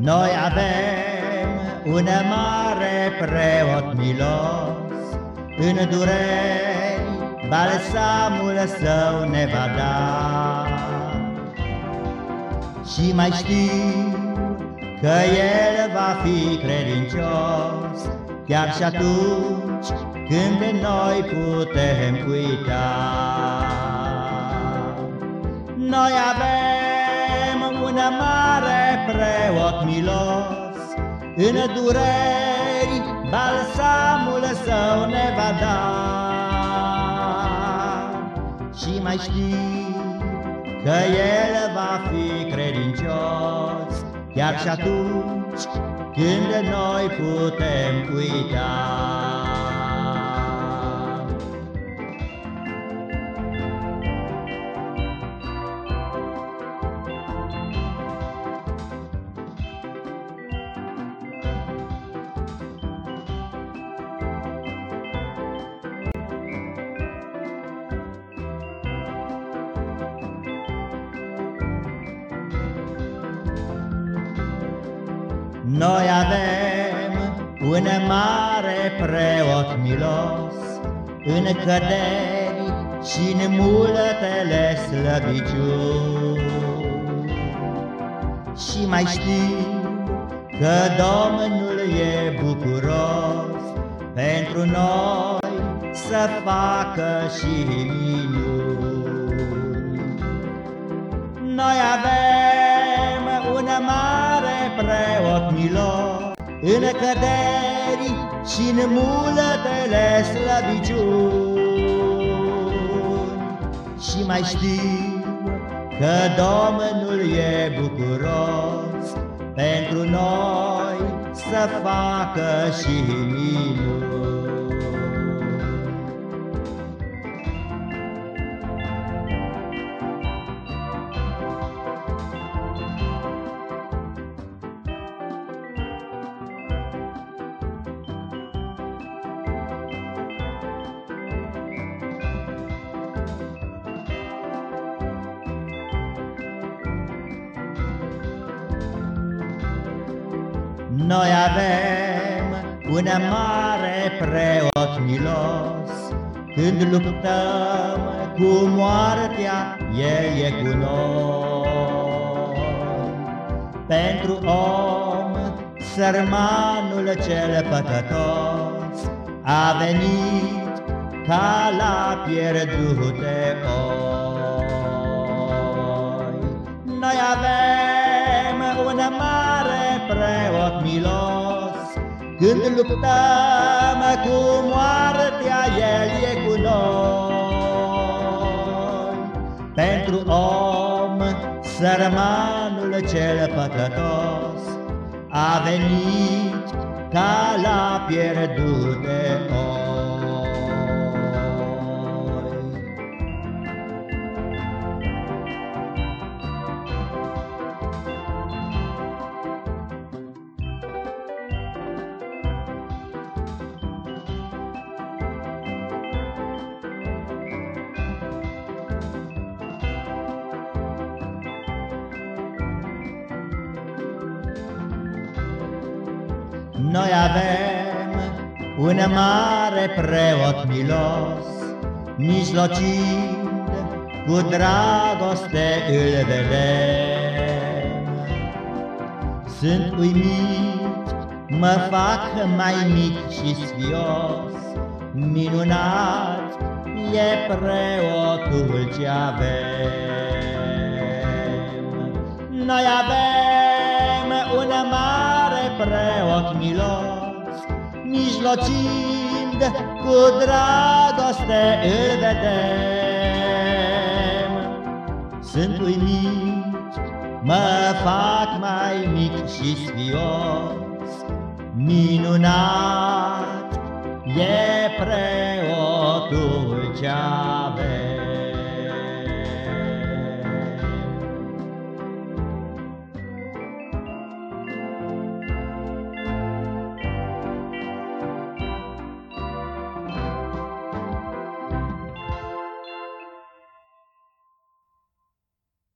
Noi avem un mare preot milos, În dureri balsamul său ne va da. Și mai știu că el va fi credincios, Chiar și atunci când noi putem uita. Noi avem În dureri balsamul său ne va da. Și mai știu că el va fi credincios, Chiar și atunci când noi putem uita. Noi avem un mare preot milos În căderi și în multele slăbiciuni. Și mai știu că Domnul e bucuros Pentru noi să facă și minuni Noi avem un mare preot milos În căderi și în multele slăbiciuni. Și mai știu că Domnul e bucuros Pentru noi să facă și minuni Noi avem un mare preot milos, Când luptăm cu moartea, El e cu noi. Pentru om, sărmanul cel păcătos, A venit ca la pierdute oi. Noi avem un mare preot milos, Când luptăm cu moartea, El e cu noi. Pentru om, sărmanul cel păcătos, A venit ca la pierdute Noi avem un mare preot milos, Mijlocind cu dragoste îl vedem. Sunt uimit, mă fac mai mic și sfios, Minunat e preotul ce avem. Noi avem un mare preot milos, Mijlocind cu dragoste îl vedem. Sunt uimit, mă fac mai mic și sfios, Minunat e preotul ce